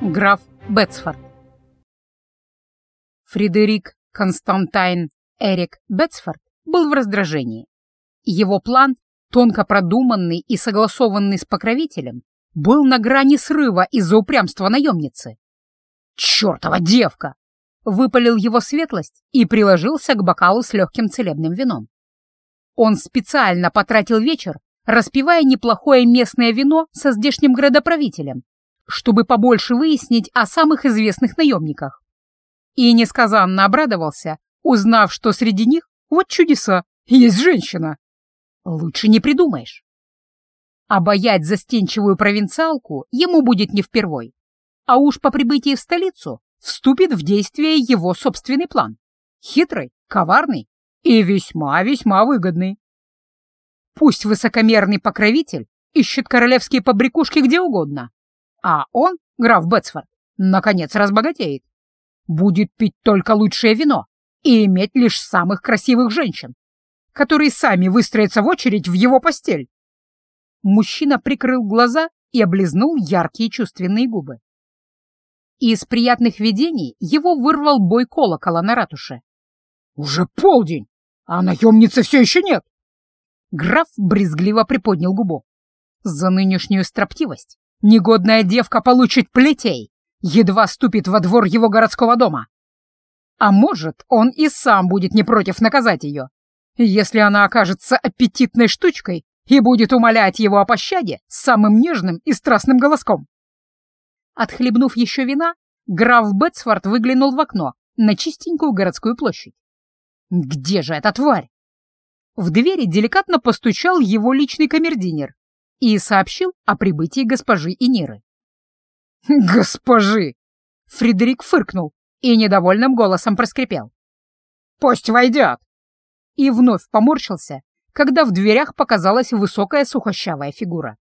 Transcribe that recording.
Граф Бетсфорд. Фредерик Константайн Эрик Бетсфорд был в раздражении. Его план, тонко продуманный и согласованный с покровителем, был на грани срыва из-за упрямства наемницы. «Чертова девка!» — выпалил его светлость и приложился к бокалу с легким целебным вином. Он специально потратил вечер, распивая неплохое местное вино со здешним градоправителем, чтобы побольше выяснить о самых известных наемниках. И несказанно обрадовался, узнав, что среди них, вот чудеса, есть женщина. Лучше не придумаешь. Обаять застенчивую провинциалку ему будет не впервой. А уж по прибытии в столицу вступит в действие его собственный план. Хитрый, коварный и весьма-весьма выгодный. Пусть высокомерный покровитель ищет королевские побрякушки где угодно, а он, граф Бетсфорд, наконец разбогатеет. Будет пить только лучшее вино и иметь лишь самых красивых женщин, которые сами выстроятся в очередь в его постель. Мужчина прикрыл глаза и облизнул яркие чувственные губы. Из приятных видений его вырвал бой колокола на ратуше. «Уже полдень, а наемницы все еще нет!» Граф брезгливо приподнял губу. За нынешнюю строптивость негодная девка получит плетей, едва ступит во двор его городского дома. А может, он и сам будет не против наказать ее, если она окажется аппетитной штучкой и будет умолять его о пощаде самым нежным и страстным голоском. Отхлебнув еще вина, граф Бетсфорд выглянул в окно на чистенькую городскую площадь. Где же эта тварь? В двери деликатно постучал его личный камердинер и сообщил о прибытии госпожи Иниры. «Госпожи!» — Фредерик фыркнул и недовольным голосом проскрипел. «Пусть войдет!» И вновь поморщился, когда в дверях показалась высокая сухощавая фигура.